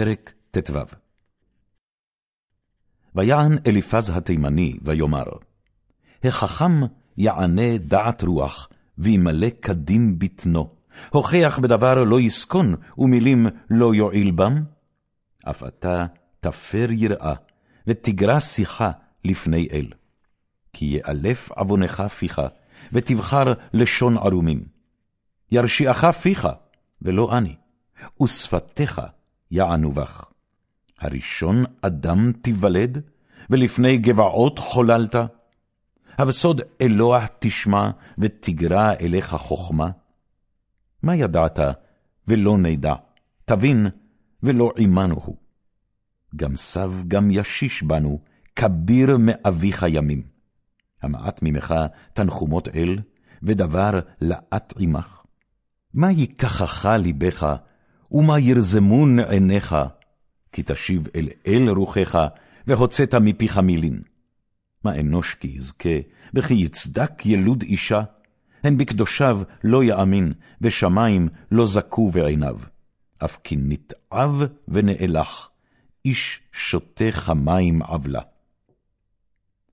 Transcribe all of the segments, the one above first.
פרק ט"ו ויען אליפז התימני, ויאמר, החכם יענה דעת רוח, וימלא קדים בטנו, הוכח בדבר לא יסכון, ומילים לא יועיל בם? אף אתה תפר יראה, ותגרע שיחה לפני אל. כי יאלף עוונך פיך, ותבחר לשון ערומים. ירשיעך פיך, ולא אני, ושפתיך יענו בך. הראשון אדם תיוולד, ולפני גבעות חוללת? הבסוד אלוה תשמע, ותגרע אליך חכמה? מה ידעת, ולא נדע, תבין, ולא עמנו הוא. גם סב גם ישיש בנו, כביר מאביך ימים. המעט ממך תנחומות אל, ודבר לאט עמך. מה ייקחך ליבך, ומה ירזמון עיניך, כי תשיב אל אל רוחך, והוצאת מפיך מילין. מה אנוש כי יזכה, וכי יצדק ילוד אישה? הן בקדושיו לא יאמין, ושמים לא זכו בעיניו. אף כי נתעב ונאלח, איש שותה חמים עוולה.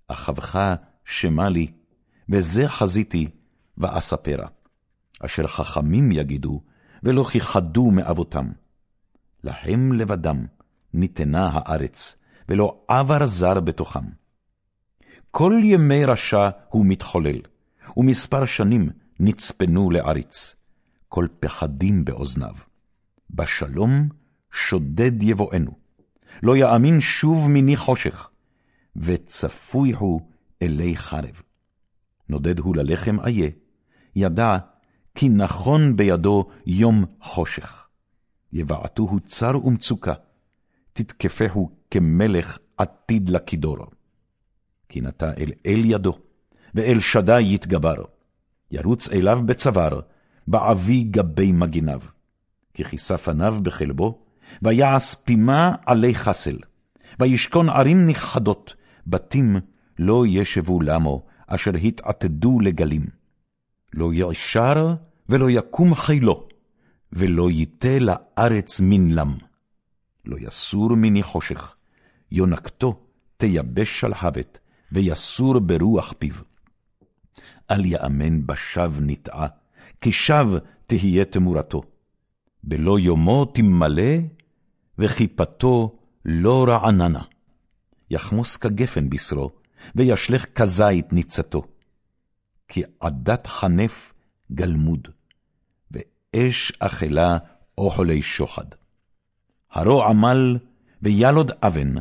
אחבך שמע לי, וזה חזיתי, ואספרה. אשר חכמים יגידו, ולא כיחדו מאבותם. להם לבדם ניתנה הארץ, ולא עבר זר בתוכם. כל ימי רשע הוא מתחולל, ומספר שנים נצפנו לעריץ. כל פחדים באוזניו. בשלום שודד יבואנו. לא יאמין שוב מיני חושך, וצפוי הוא אלי חרב. נודד הוא ללחם איה, ידע כי נכון בידו יום חושך. יבעטוהו צר ומצוקה, תתקפהו כמלך עתיד לכידור. כי נטע אל אל ידו, ואל שדי יתגבר. ירוץ אליו בצוואר, בעבי גבי מגיניו. כי כיסה פניו בחלבו, ויעש פימה עלי חסל. וישכון ערים נכחדות, בתים לא ישבו למו, אשר התעתדו לגלים. לא יעשר ולא יקום חילו, ולא ייתה לארץ מנלם. לא יסור מני חושך, יונקתו תייבש שלהבת, ויסור ברוח פיו. אל יאמן בשב נטעה, כי שב תהיה תמורתו. בלא יומו תמלא, וכיפתו לא רעננה. יחמוס כגפן בשרו, וישלך כזית ניצתו. כי עדת חנף גלמוד, ואש אכלה אוכלי שוחד. הרו עמל, וילוד אבן,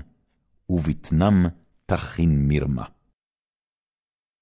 ובטנם תכין מרמה.